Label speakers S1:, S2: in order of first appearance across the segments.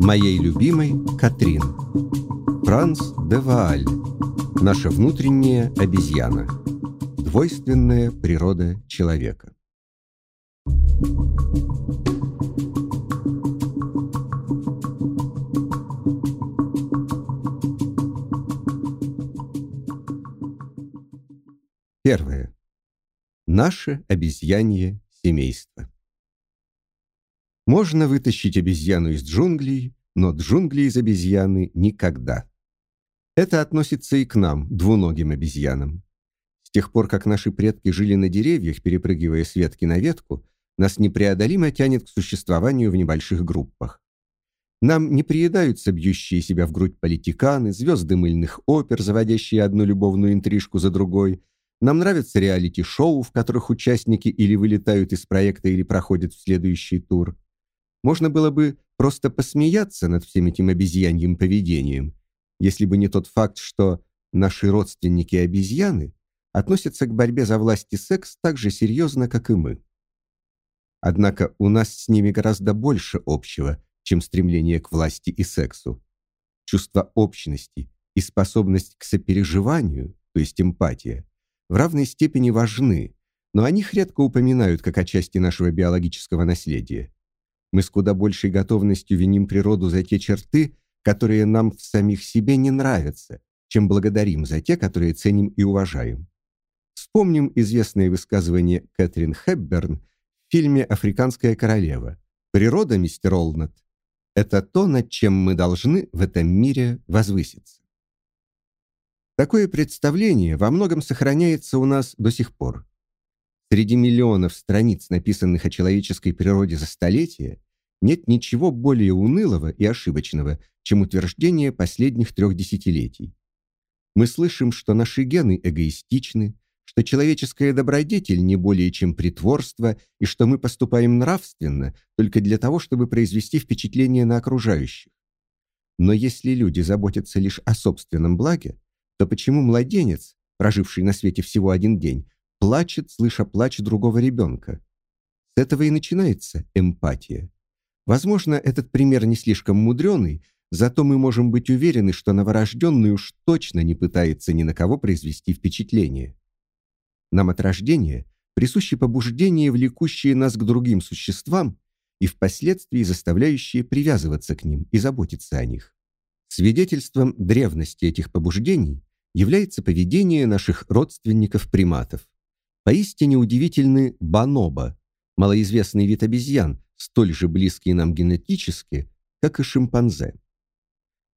S1: Моей любимой Катрин. Франц де Вааль. Наша внутренняя обезьяна. Двойственная природа человека. Первое. Наше обезьянье семейство. Можно вытащить обезьяну из джунглей, но джунгли из обезьяны никогда. Это относится и к нам, двуногим обезьянам. С тех пор, как наши предки жили на деревьях, перепрыгивая с ветки на ветку, нас непреодолимо тянет к существованию в небольших группах. Нам не приедаются бьющие себя в грудь политиканы, звезды мыльных опер, заводящие одну любовную интрижку за другой, нам нравятся реалити-шоу, в которых участники или вылетают из проекта, или проходят в следующий тур. Можно было бы просто посмеяться над всем этим обезьяньим поведением, если бы не тот факт, что наши родственники-обезьяны относятся к борьбе за власть и секс так же серьезно, как и мы. Однако у нас с ними гораздо больше общего, чем стремление к власти и сексу. Чувство общности и способность к сопереживанию, то есть эмпатия, в равной степени важны, но о них редко упоминают как о части нашего биологического наследия. Мы с куда большей готовностью виним природу за те черты, которые нам в самих себе не нравятся, чем благодарим за те, которые ценим и уважаем. Вспомним известное высказывание Кэтрин Хепберн в фильме «Африканская королева». «Природа, мистер Олнат, это то, над чем мы должны в этом мире возвыситься». Такое представление во многом сохраняется у нас до сих пор. Среди миллионов страниц, написанных о человеческой природе за столетия, нет ничего более унылого и ошибочного, чем утверждение последних трех десятилетий. Мы слышим, что наши гены эгоистичны, что человеческая добродетель не более чем притворство и что мы поступаем нравственно только для того, чтобы произвести впечатление на окружающих. Но если люди заботятся лишь о собственном благе, то почему младенец, проживший на свете всего один день, плачет, слыша плач другого ребенка? С этого и начинается эмпатия. Возможно, этот пример не слишком мудреный, зато мы можем быть уверены, что новорожденный уж точно не пытается ни на кого произвести впечатление. Нам от рождения присущи побуждения, влекущие нас к другим существам и впоследствии заставляющие привязываться к ним и заботиться о них. Свидетельством древности этих побуждений является поведение наших родственников-приматов. Поистине удивительны бонобо, малоизвестный вид обезьян, столь же близкий нам генетически, как и шимпанзе.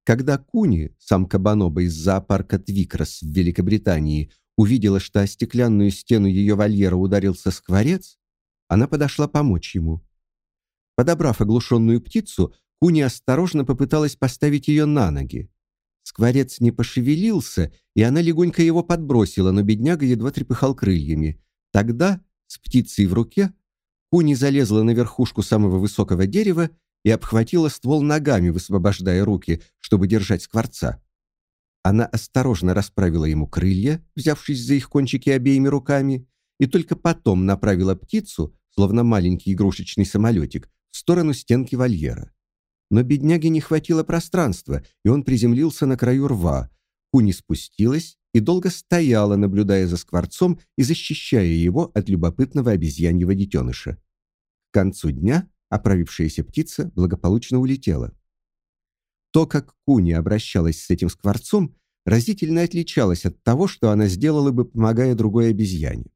S1: Когда Куни, самка бонобо из зоопарка Твикрас в Великобритании, увидела, что о стеклянную стену ее вольера ударился скворец, она подошла помочь ему. Подобрав оглушенную птицу, Куни осторожно попыталась поставить ее на ноги. Скворец не пошевелился, и она легонько его подбросила, но бедняга едва трепыхал крыльями. Тогда, с птицей в руке, Куни залезла на верхушку самого высокого дерева и обхватила ствол ногами, высвобождая руки, чтобы держать скворца. Она осторожно расправила ему крылья, взявшись за их кончики обеими руками, и только потом направила птицу, словно маленький игрушечный самолетик, в сторону стенки вольера. Но бедняге не хватило пространства, и он приземлился на краю рва. Куни спустилась и долго стояла, наблюдая за скворцом и защищая его от любопытного обезьяньего детеныша. К концу дня оправившаяся птица благополучно улетела. То, как Куни обращалась с этим скворцом, разительно отличалось от того, что она сделала бы, помогая другой обезьяне.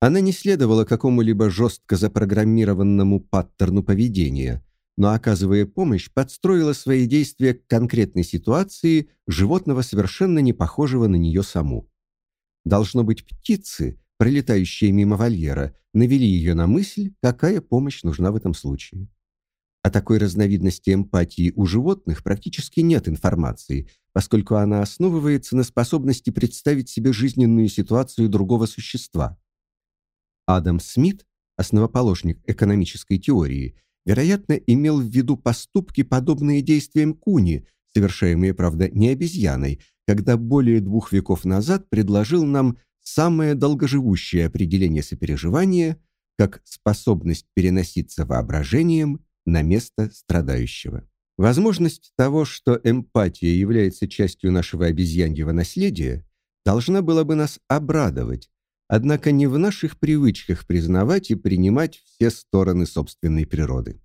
S1: Она не следовала какому-либо жестко запрограммированному паттерну поведения, но, оказывая помощь, подстроила свои действия к конкретной ситуации животного, совершенно не похожего на нее саму. Должно быть, птицы, пролетающие мимо вольера, навели ее на мысль, какая помощь нужна в этом случае. О такой разновидности эмпатии у животных практически нет информации, поскольку она основывается на способности представить себе жизненную ситуацию другого существа. Адам Смит, основоположник экономической теории, вероятно, имел в виду поступки, подобные действиям Куни, совершаемые, правда, не обезьяной, когда более двух веков назад предложил нам самое долгоживущее определение сопереживания как способность переноситься воображением на место страдающего. Возможность того, что эмпатия является частью нашего обезьяньего наследия, должна была бы нас обрадовать, однако не в наших привычках признавать и принимать все стороны собственной природы.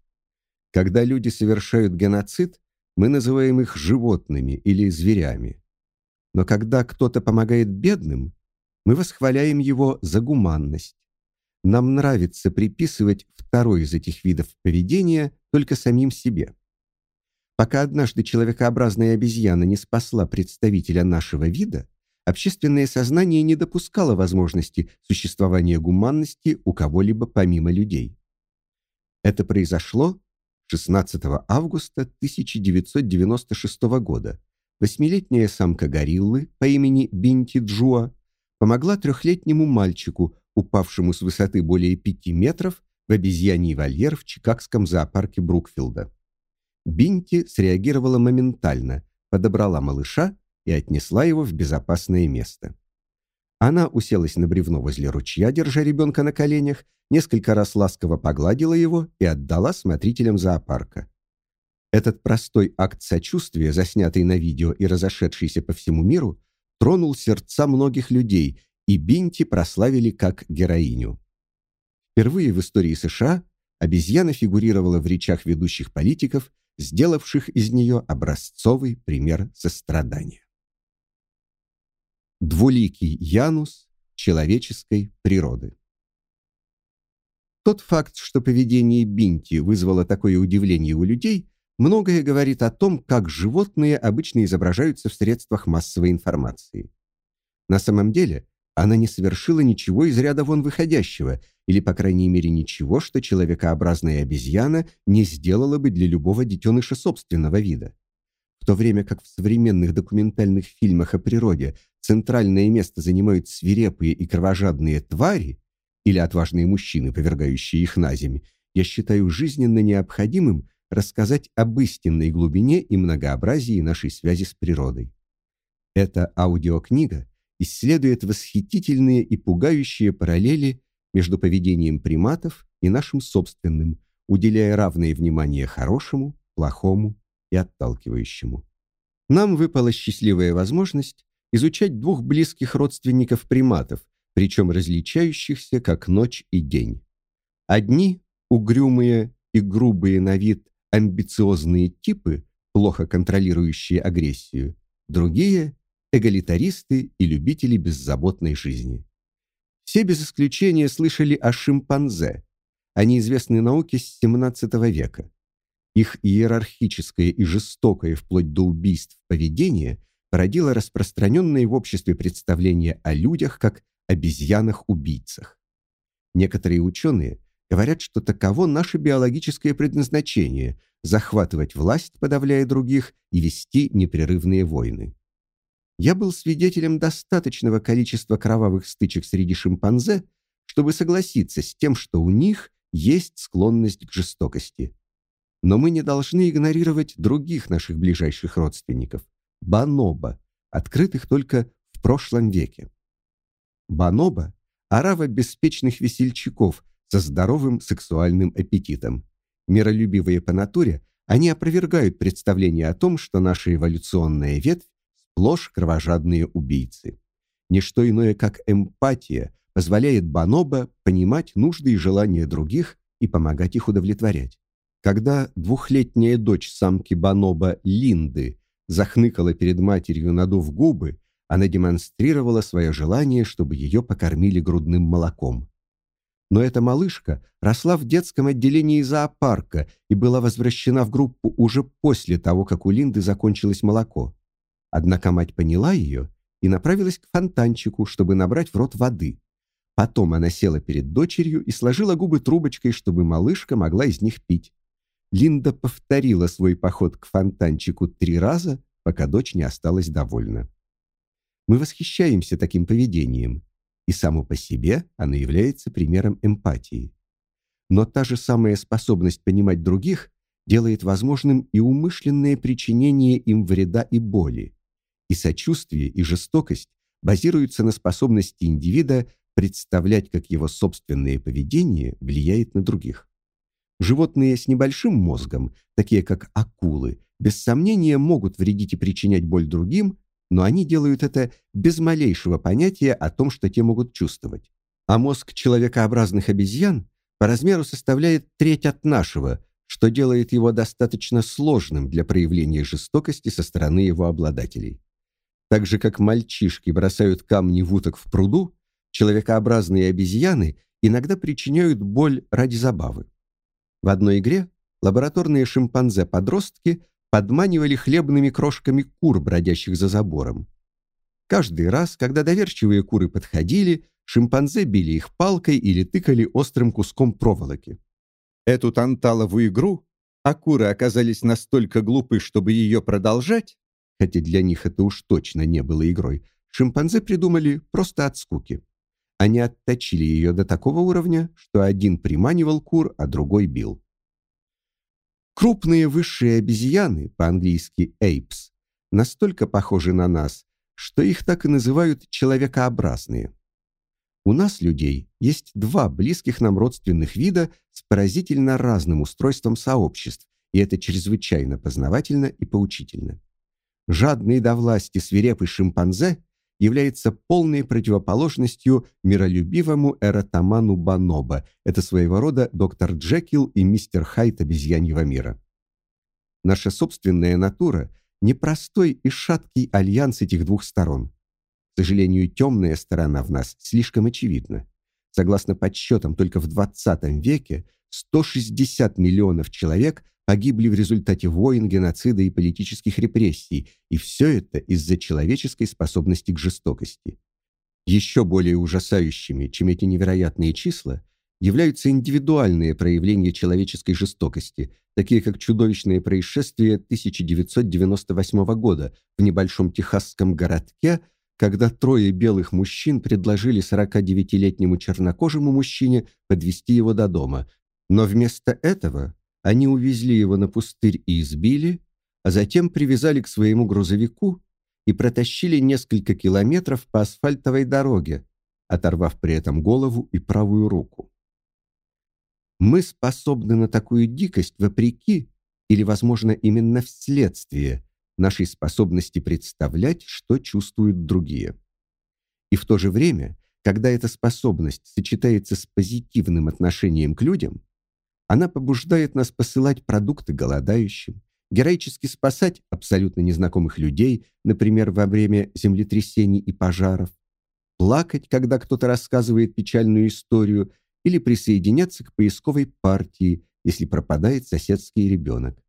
S1: Когда люди совершают геноцид, мы называем их животными или зверями. Но когда кто-то помогает бедным, мы восхваляем его за гуманность. Нам нравится приписывать второй из этих видов поведения только самим себе. Пока однажды человекообразная обезьяна не спасла представителя нашего вида, общественное сознание не допускало возможности существования гуманности у кого-либо помимо людей. Это произошло 16 августа 1996 года. Восьмилетняя самка гориллы по имени Бинти Джуа помогла трехлетнему мальчику, упавшему с высоты более пяти метров, в обезьяний вольер в Чикагском зоопарке Брукфилда. Бинти среагировала моментально, подобрала малыша и отнесла его в безопасное место. Она уселась на бревно возле ручья, держа ребенка на коленях, несколько раз ласково погладила его и отдала смотрителям зоопарка. Этот простой акт сочувствия, заснятый на видео и разошедшийся по всему миру, тронул сердца многих людей, и Бинти прославили как героиню. Впервые в истории США обезьяна фигурировала в речах ведущих политиков сделавших из нее образцовый пример сострадания. Двуликий Янус человеческой природы. Тот факт, что поведение Бинти вызвало такое удивление у людей, многое говорит о том, как животные обычно изображаются в средствах массовой информации. На самом деле, она не совершила ничего из ряда вон выходящего, или, по крайней мере, ничего, что человекообразная обезьяна не сделала бы для любого детеныша собственного вида. В то время как в современных документальных фильмах о природе центральное место занимают свирепые и кровожадные твари или отважные мужчины, повергающие их на землю, я считаю жизненно необходимым рассказать об истинной глубине и многообразии нашей связи с природой. Эта аудиокнига исследует восхитительные и пугающие параллели между поведением приматов и нашим собственным, уделяя равное внимание хорошему, плохому и отталкивающему. Нам выпала счастливая возможность изучать двух близких родственников приматов, причем различающихся как ночь и день. Одни угрюмые и грубые на вид амбициозные типы, плохо контролирующие агрессию, другие эгалитаристы и любители беззаботной жизни. Все без исключения слышали о шимпанзе. Они известны науке с XVII века. Их иерархическое и жестокое вплоть до убийств поведение породило распространенное в обществе представление о людях как обезьянах-убийцах. Некоторые ученые говорят, что таково наше биологическое предназначение захватывать власть, подавляя других, и вести непрерывные войны я был свидетелем достаточного количества кровавых стычек среди шимпанзе, чтобы согласиться с тем, что у них есть склонность к жестокости. Но мы не должны игнорировать других наших ближайших родственников бонобо, открытых только в прошлом веке. Бонобо орава беспечных весельчаков со здоровым сексуальным аппетитом. Миролюбивые по натуре, они опровергают представление о том, что наша эволюционная ветвь сплошь кровожадные убийцы. Ничто иное, как эмпатия, позволяет Баноба понимать нужды и желания других и помогать их удовлетворять. Когда двухлетняя дочь самки Баноба Линды захныкала перед матерью, надув губы, она демонстрировала свое желание, чтобы ее покормили грудным молоком. Но эта малышка росла в детском отделении зоопарка и была возвращена в группу уже после того, как у Линды закончилось молоко. Однако мать поняла ее и направилась к фонтанчику, чтобы набрать в рот воды. Потом она села перед дочерью и сложила губы трубочкой, чтобы малышка могла из них пить. Линда повторила свой поход к фонтанчику три раза, пока дочь не осталась довольна. Мы восхищаемся таким поведением, и само по себе оно является примером эмпатии. Но та же самая способность понимать других делает возможным и умышленное причинение им вреда и боли и сочувствие, и жестокость базируются на способности индивида представлять, как его собственное поведение влияет на других. Животные с небольшим мозгом, такие как акулы, без сомнения могут вредить и причинять боль другим, но они делают это без малейшего понятия о том, что те могут чувствовать. А мозг человекообразных обезьян по размеру составляет треть от нашего, что делает его достаточно сложным для проявления жестокости со стороны его обладателей. Так же как мальчишки бросают камни в уток в пруду, человекообразные обезьяны иногда причиняют боль ради забавы. В одной игре лабораторные шимпанзе-подростки подманивали хлебными крошками кур, бродящих за забором. Каждый раз, когда доверчивые куры подходили, шимпанзе били их палкой или тыкали острым куском проволоки. Эту танталовую игру, а куры оказались настолько глупы, чтобы ее продолжать, хотя для них это уж точно не было игрой, шимпанзе придумали просто от скуки. Они отточили ее до такого уровня, что один приманивал кур, а другой бил. Крупные высшие обезьяны, по-английски apes, настолько похожи на нас, что их так и называют человекообразные. У нас, людей, есть два близких нам родственных вида с поразительно разным устройством сообществ, и это чрезвычайно познавательно и поучительно. Жадный до власти свирепый шимпанзе является полной противоположностью миролюбивому эротоману Баноба. Это своего рода доктор Джекил и мистер Хайд обезьяньего мира. Наша собственная натура – непростой и шаткий альянс этих двух сторон. К сожалению, темная сторона в нас слишком очевидна. Согласно подсчетам, только в 20 веке 160 миллионов человек погибли в результате войн, геноцида и политических репрессий, и все это из-за человеческой способности к жестокости. Еще более ужасающими, чем эти невероятные числа, являются индивидуальные проявления человеческой жестокости, такие как чудовищное происшествие 1998 года в небольшом техасском городке, когда трое белых мужчин предложили 49-летнему чернокожему мужчине подвести его до дома, но вместо этого они увезли его на пустырь и избили, а затем привязали к своему грузовику и протащили несколько километров по асфальтовой дороге, оторвав при этом голову и правую руку. Мы способны на такую дикость вопреки или, возможно, именно вследствие нашей способности представлять, что чувствуют другие. И в то же время, когда эта способность сочетается с позитивным отношением к людям, она побуждает нас посылать продукты голодающим, героически спасать абсолютно незнакомых людей, например, во время землетрясений и пожаров, плакать, когда кто-то рассказывает печальную историю, или присоединяться к поисковой партии, если пропадает соседский ребенок.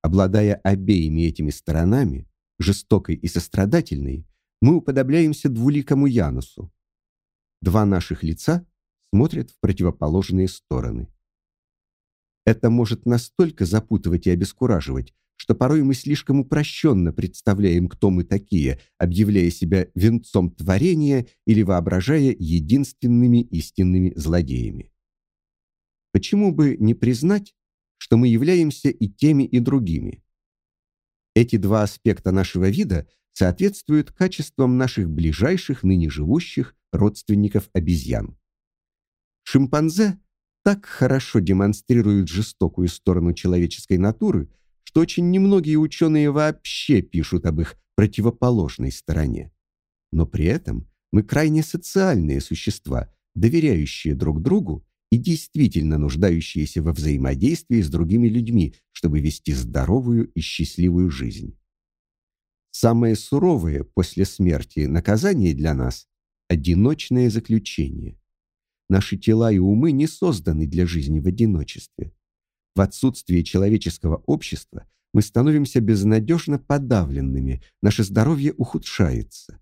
S1: Обладая обеими этими сторонами, жестокой и сострадательной, мы уподобляемся двуликому Янусу. Два наших лица смотрят в противоположные стороны. Это может настолько запутывать и обескураживать, что порой мы слишком упрощенно представляем, кто мы такие, объявляя себя венцом творения или воображая единственными истинными злодеями. Почему бы не признать, что мы являемся и теми, и другими? Эти два аспекта нашего вида соответствуют качествам наших ближайших ныне живущих родственников обезьян. Шимпанзе так хорошо демонстрируют жестокую сторону человеческой натуры, что очень немногие ученые вообще пишут об их противоположной стороне. Но при этом мы крайне социальные существа, доверяющие друг другу и действительно нуждающиеся во взаимодействии с другими людьми, чтобы вести здоровую и счастливую жизнь. Самое суровое после смерти наказание для нас – одиночное заключение. Наши тела и умы не созданы для жизни в одиночестве. В отсутствие человеческого общества мы становимся безнадежно подавленными, наше здоровье ухудшается.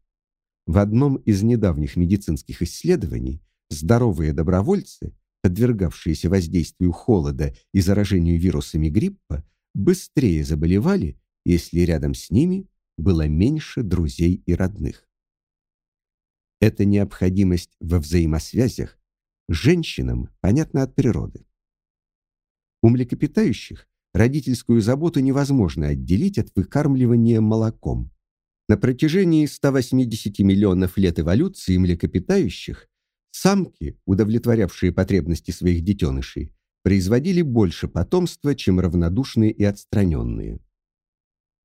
S1: В одном из недавних медицинских исследований здоровые добровольцы, подвергавшиеся воздействию холода и заражению вирусами гриппа, быстрее заболевали, если рядом с ними было меньше друзей и родных. Эта необходимость во взаимосвязях женщинам понятно от природы. У млекопитающих родительскую заботу невозможно отделить от выкармливания молоком. На протяжении 180 миллионов лет эволюции млекопитающих самки, удовлетворявшие потребности своих детенышей, производили больше потомства, чем равнодушные и отстраненные.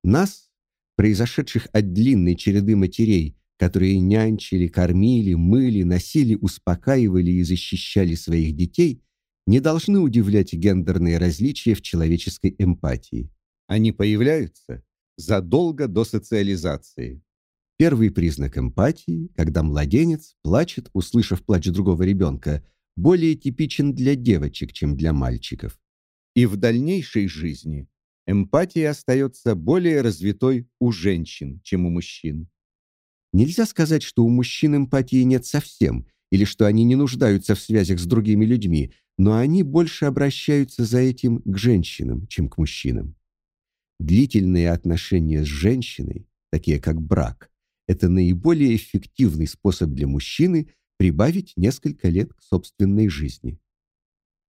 S1: Нас, произошедших от длинной череды матерей, которые нянчили, кормили, мыли, носили, успокаивали и защищали своих детей, не должны удивлять гендерные различия в человеческой эмпатии. Они появляются задолго до социализации. Первый признак эмпатии, когда младенец плачет, услышав плач другого ребенка, более типичен для девочек, чем для мальчиков. И в дальнейшей жизни эмпатия остается более развитой у женщин, чем у мужчин. Нельзя сказать, что у мужчин эмпатии нет совсем, или что они не нуждаются в связях с другими людьми, но они больше обращаются за этим к женщинам, чем к мужчинам. Длительные отношения с женщиной, такие как брак, это наиболее эффективный способ для мужчины прибавить несколько лет к собственной жизни.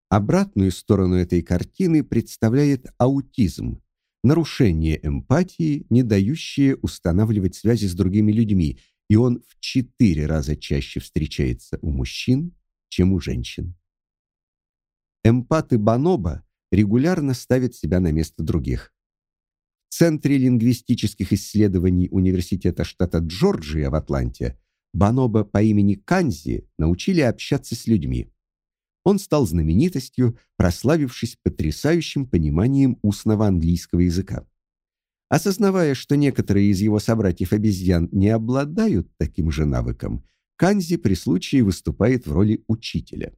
S1: Обратную сторону этой картины представляет аутизм, нарушение эмпатии, не дающее устанавливать связи с другими людьми, и он в четыре раза чаще встречается у мужчин, чем у женщин. Эмпаты Баноба регулярно ставят себя на место других. В Центре лингвистических исследований Университета штата Джорджия в Атланте Баноба по имени Канзи научили общаться с людьми. Он стал знаменитостью, прославившись потрясающим пониманием устного английского языка. Осознавая, что некоторые из его собратьев-обезьян не обладают таким же навыком, Канзи при случае выступает в роли учителя.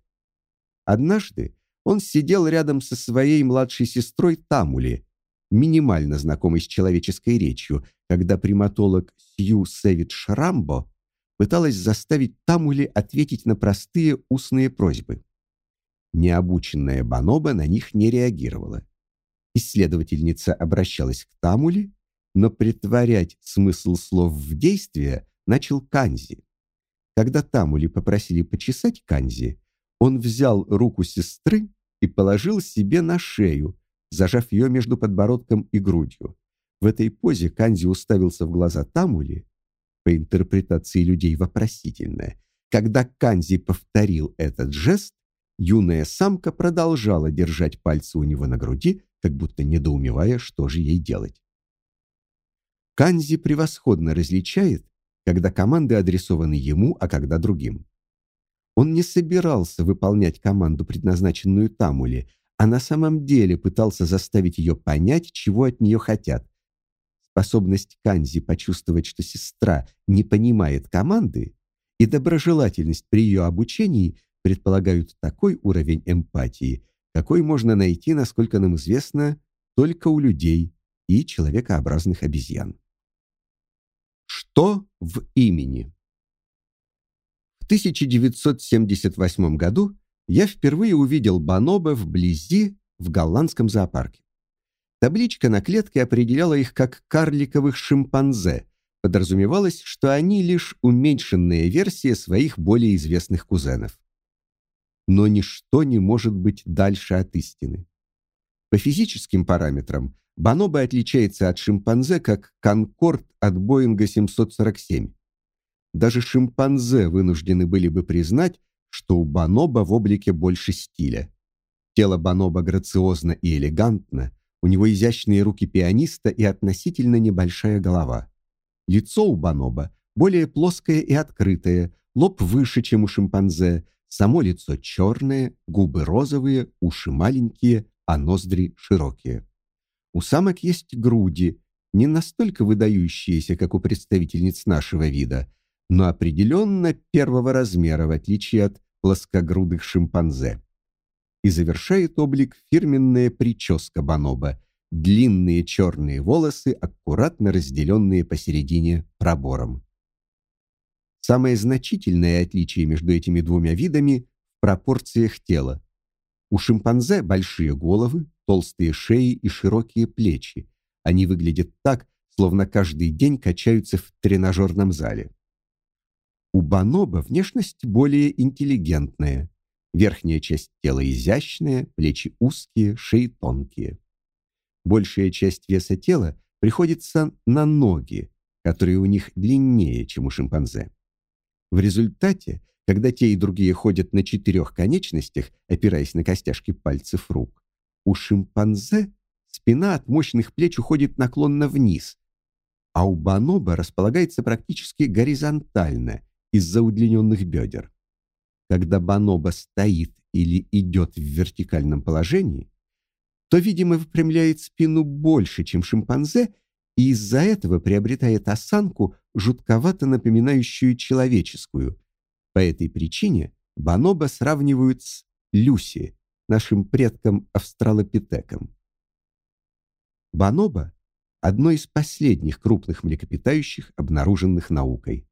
S1: Однажды он сидел рядом со своей младшей сестрой Тамули, минимально знакомой с человеческой речью, когда приматолог Сью Сэвидж Рамбо пыталась заставить Тамули ответить на простые устные просьбы. Необученная Баноба на них не реагировала. Исследовательница обращалась к Тамули, но претворять смысл слов в действие начал Канзи. Когда Тамули попросили почесать Канзи, он взял руку сестры и положил себе на шею, зажав ее между подбородком и грудью. В этой позе Канзи уставился в глаза Тамули, по интерпретации людей вопросительное. Когда Канзи повторил этот жест, юная самка продолжала держать пальцы у него на груди, как будто недоумевая, что же ей делать. Канзи превосходно различает, когда команды адресованы ему, а когда другим. Он не собирался выполнять команду, предназначенную Тамуле, а на самом деле пытался заставить ее понять, чего от нее хотят. Способность Канзи почувствовать, что сестра не понимает команды, и доброжелательность при ее обучении предполагают такой уровень эмпатии, какой можно найти, насколько нам известно, только у людей и человекообразных обезьян. Что в имени? 1978 году я впервые увидел бонобо вблизи в голландском зоопарке. Табличка на клетке определяла их как карликовых шимпанзе. Подразумевалось, что они лишь уменьшенная версия своих более известных кузенов. Но ничто не может быть дальше от истины. По физическим параметрам бонобо отличается от шимпанзе как конкорд от Боинга 747. Даже шимпанзе вынуждены были бы признать, что у бонобо в облике больше стиля. Тело бонобо грациозно и элегантно, у него изящные руки пианиста и относительно небольшая голова. Лицо у бонобо более плоское и открытое, лоб выше, чем у шимпанзе, само лицо черное, губы розовые, уши маленькие, а ноздри широкие. У самок есть груди, не настолько выдающиеся, как у представительниц нашего вида, но определенно первого размера, в отличие от плоскогрудых шимпанзе. И завершает облик фирменная прическа бонобо, длинные черные волосы, аккуратно разделенные посередине пробором. Самое значительное отличие между этими двумя видами в пропорциях тела. У шимпанзе большие головы, толстые шеи и широкие плечи. Они выглядят так, словно каждый день качаются в тренажерном зале. У бонобо внешность более интеллигентная. Верхняя часть тела изящная, плечи узкие, шеи тонкие. Большая часть веса тела приходится на ноги, которые у них длиннее, чем у шимпанзе. В результате, когда те и другие ходят на четырех конечностях, опираясь на костяшки пальцев рук, у шимпанзе спина от мощных плеч уходит наклонно вниз, а у бонобо располагается практически горизонтально из-за удлиненных бедер. Когда бонобо стоит или идет в вертикальном положении, то, видимо, выпрямляет спину больше, чем шимпанзе, и из-за этого приобретает осанку, жутковато напоминающую человеческую. По этой причине бонобо сравнивают с Люси, нашим предком австралопитеком. Бонобо одно из последних крупных млекопитающих, обнаруженных наукой.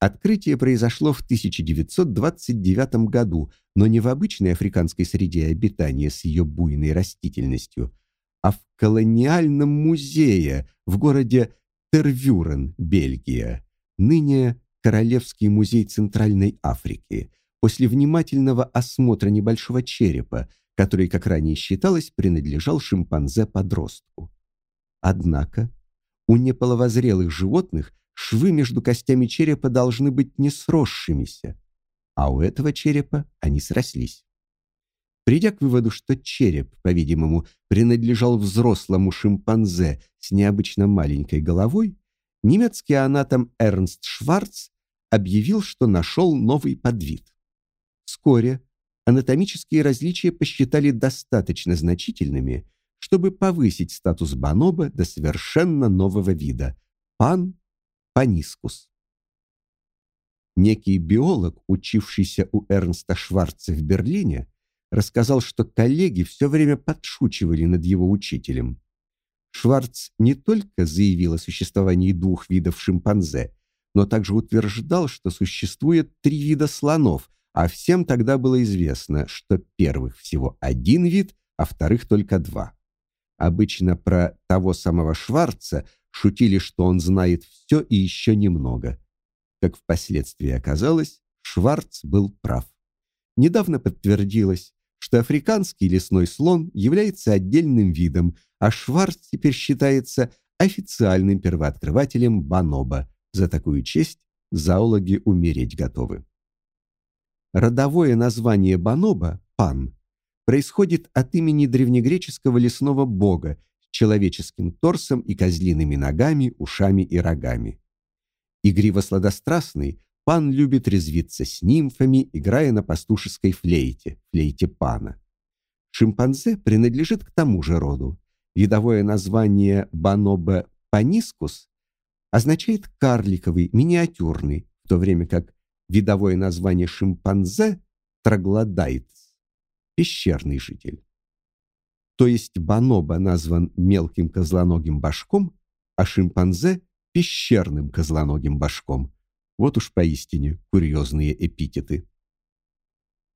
S1: Открытие произошло в 1929 году, но не в обычной африканской среде обитания с ее буйной растительностью, а в колониальном музее в городе Тервюрен, Бельгия, ныне Королевский музей Центральной Африки, после внимательного осмотра небольшого черепа, который, как ранее считалось, принадлежал шимпанзе-подростку. Однако у неполовозрелых животных швы между костями черепа должны быть не сросшимися, а у этого черепа они срослись. Придя к выводу, что череп, по-видимому, принадлежал взрослому шимпанзе с необычно маленькой головой, немецкий анатом Эрнст Шварц объявил, что нашел новый подвид. Вскоре анатомические различия посчитали достаточно значительными, чтобы повысить статус бонобо до совершенно нового вида пан панискус. Некий биолог, учившийся у Эрнста Шварца в Берлине, рассказал, что коллеги все время подшучивали над его учителем. Шварц не только заявил о существовании двух видов шимпанзе, но также утверждал, что существует три вида слонов, а всем тогда было известно, что первых всего один вид, а вторых только два. Обычно про того самого Шварца шутили, что он знает все и еще немного. Как впоследствии оказалось, Шварц был прав. Недавно подтвердилось, что африканский лесной слон является отдельным видом, а Шварц теперь считается официальным первооткрывателем бонобо. За такую честь зоологи умереть готовы. Родовое название бонобо пан происходит от имени древнегреческого лесного бога с человеческим торсом и козлиными ногами, ушами и рогами. Игриво-сладострастный, пан любит резвиться с нимфами, играя на пастушеской флейте, флейте пана. Шимпанзе принадлежит к тому же роду. Видовое название Bonobo paniscus означает карликовый, миниатюрный, в то время как видовое название шимпанзе троглодайтс пещерный житель. То есть бонобо назван мелким козлоногим башком, а шимпанзе пещерным козлоногим башком. Вот уж поистине курьезные эпитеты.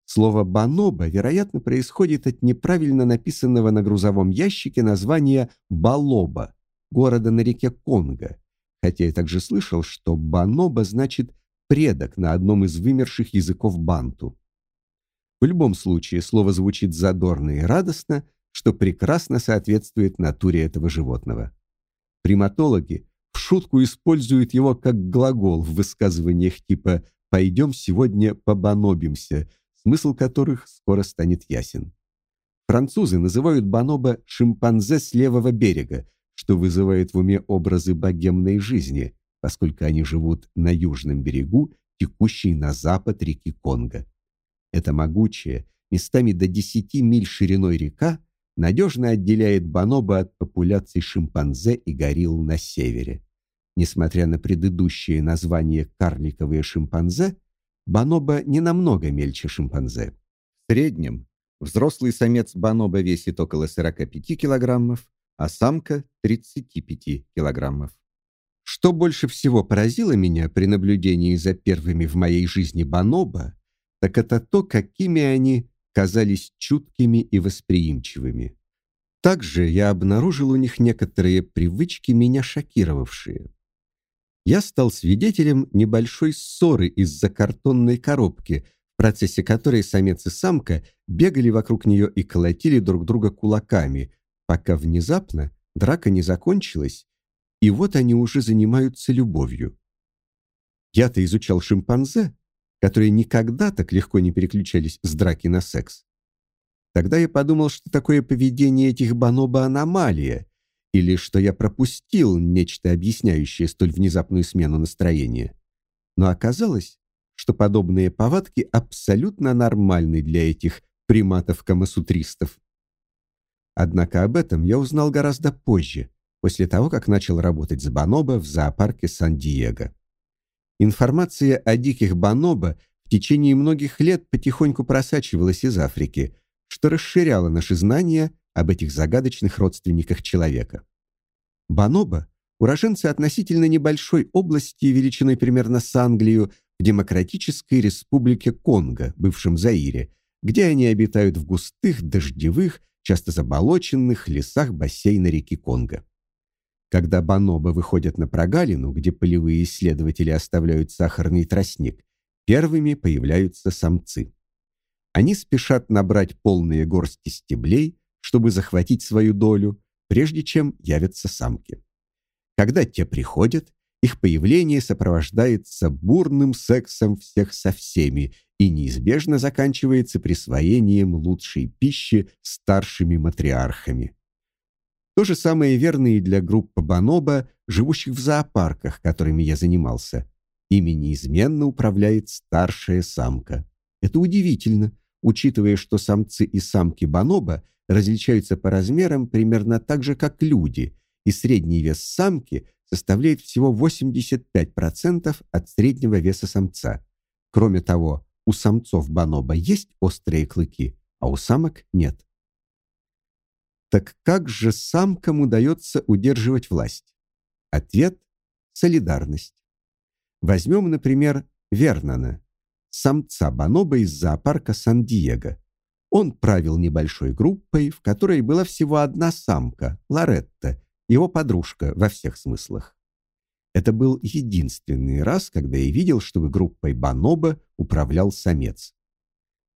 S1: Слово бонобо, вероятно, происходит от неправильно написанного на грузовом ящике названия Балоба, города на реке Конго. Хотя я также слышал, что бонобо значит предок на одном из вымерших языков банту. В любом случае слово звучит задорно и радостно, что прекрасно соответствует натуре этого животного. Приматологи в шутку используют его как глагол в высказываниях типа «пойдем сегодня побонобимся», смысл которых скоро станет ясен. Французы называют бонобо шимпанзе с левого берега, что вызывает в уме образы богемной жизни, поскольку они живут на южном берегу, текущей на запад реки Конго. Эта могучая, местами до 10 миль шириной река надежно отделяет бонобо от популяций шимпанзе и горилл на севере. Несмотря на предыдущее название карликовые шимпанзе, бонобо не намного мельче шимпанзе. В среднем взрослый самец бонобо весит около 45 килограммов, а самка 35 килограммов. Что больше всего поразило меня при наблюдении за первыми в моей жизни бонобо, так это то, какими они казались чуткими и восприимчивыми. Также я обнаружил у них некоторые привычки, меня шокировавшие. Я стал свидетелем небольшой ссоры из-за картонной коробки, в процессе которой самец и самка бегали вокруг нее и колотили друг друга кулаками, пока внезапно драка не закончилась, и вот они уже занимаются любовью. Я-то изучал шимпанзе, которые никогда так легко не переключались с драки на секс. Тогда я подумал, что такое поведение этих бонобо аномалия, или что я пропустил нечто объясняющее столь внезапную смену настроения. Но оказалось, что подобные повадки абсолютно нормальны для этих приматов-камасутристов. Однако об этом я узнал гораздо позже, после того, как начал работать с бонобо в зоопарке Сан-Диего. Информация о диких бонобо в течение многих лет потихоньку просачивалась из Африки, что расширяло наши знания об этих загадочных родственниках человека. Бонобо уроженцы относительно небольшой области величиной примерно с Англию в Демократической Республике Конго, бывшем Заире, где они обитают в густых, дождевых, часто заболоченных лесах бассейна реки Конго. Когда бонобо выходят на прогалину, где полевые исследователи оставляют сахарный тростник, первыми появляются самцы. Они спешат набрать полные горсти стеблей, чтобы захватить свою долю, прежде чем явятся самки. Когда те приходят, их появление сопровождается бурным сексом всех со всеми и неизбежно заканчивается присвоением лучшей пищи старшими матриархами. То же самое верно и для группы бонобо, живущих в зоопарках, которыми я занимался. Ими неизменно управляет старшая самка. Это удивительно, учитывая, что самцы и самки бонобо различаются по размерам примерно так же, как люди, и средний вес самки составляет всего 85% от среднего веса самца. Кроме того, у самцов бонобо есть острые клыки, а у самок нет. Так как же самкам удается удерживать власть? Ответ солидарность. Возьмем, например, Вернона, самца бонобо из зоопарка Сан-Диего. Он правил небольшой группой, в которой была всего одна самка, Лоретта, его подружка во всех смыслах. Это был единственный раз, когда я видел, чтобы группой бонобо управлял самец.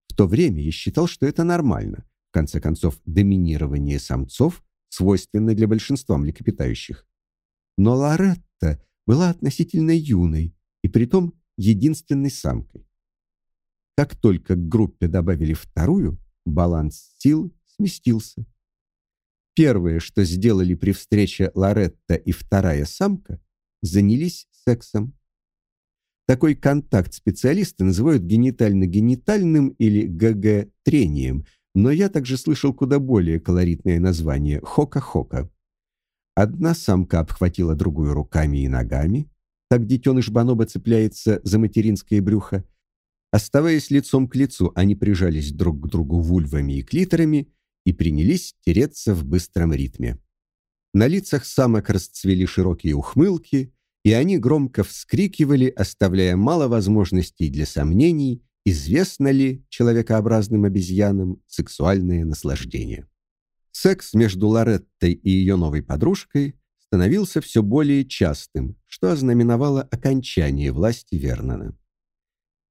S1: В то время я считал, что это нормально. В конце концов, доминирование самцов свойственно для большинства млекопитающих. Но Лоретта была относительно юной и притом единственной самкой. Как только к группе добавили вторую, баланс сил сместился. Первое, что сделали при встрече Лоретта и вторая самка, занялись сексом. Такой контакт специалисты называют генитально-генитальным или ГГ-трением, но я также слышал куда более колоритное название хока-хока. Одна самка обхватила другую руками и ногами, так детеныш бонобо цепляется за материнское брюхо. Оставаясь лицом к лицу, они прижались друг к другу вульвами и клиторами и принялись тереться в быстром ритме. На лицах самок расцвели широкие ухмылки, и они громко вскрикивали, оставляя мало возможностей для сомнений, известно ли человекообразным обезьянам сексуальное наслаждение. Секс между Лореттой и ее новой подружкой становился все более частым, что ознаменовало окончание власти Вернона.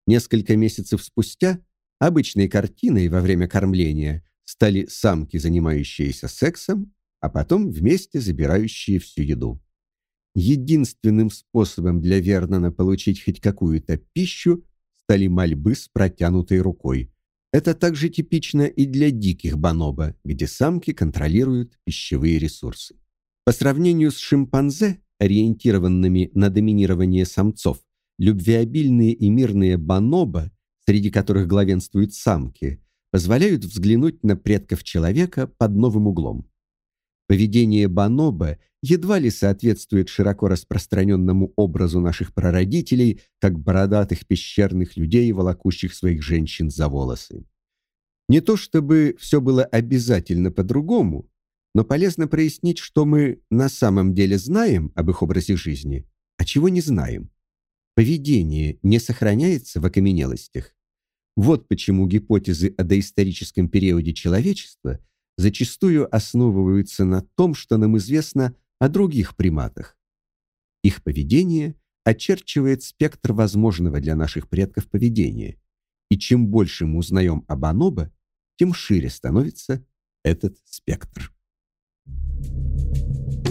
S1: Несколько месяцев спустя обычной картиной во время кормления стали самки, занимающиеся сексом, а потом вместе забирающие всю еду. Единственным способом для Вернона получить хоть какую-то пищу стали мольбы с протянутой рукой. Это также типично и для диких бонобо, где самки контролируют пищевые ресурсы. По сравнению с шимпанзе, ориентированными на доминирование самцов, любвеобильные и мирные бонобо, среди которых главенствуют самки, позволяют взглянуть на предков человека под новым углом. Поведение бонобо едва ли соответствует широко распространенному образу наших прародителей, как бородатых пещерных людей, волокущих своих женщин за волосы. Не то чтобы все было обязательно по-другому, но полезно прояснить, что мы на самом деле знаем об их образе жизни, а чего не знаем. Поведение не сохраняется в окаменелостях. Вот почему гипотезы о доисторическом периоде человечества зачастую основываются на том, что нам известно о других приматах. Их поведение очерчивает спектр возможного для наших предков поведения. И чем больше мы узнаем об бонобо, тем шире становится этот спектр. Thank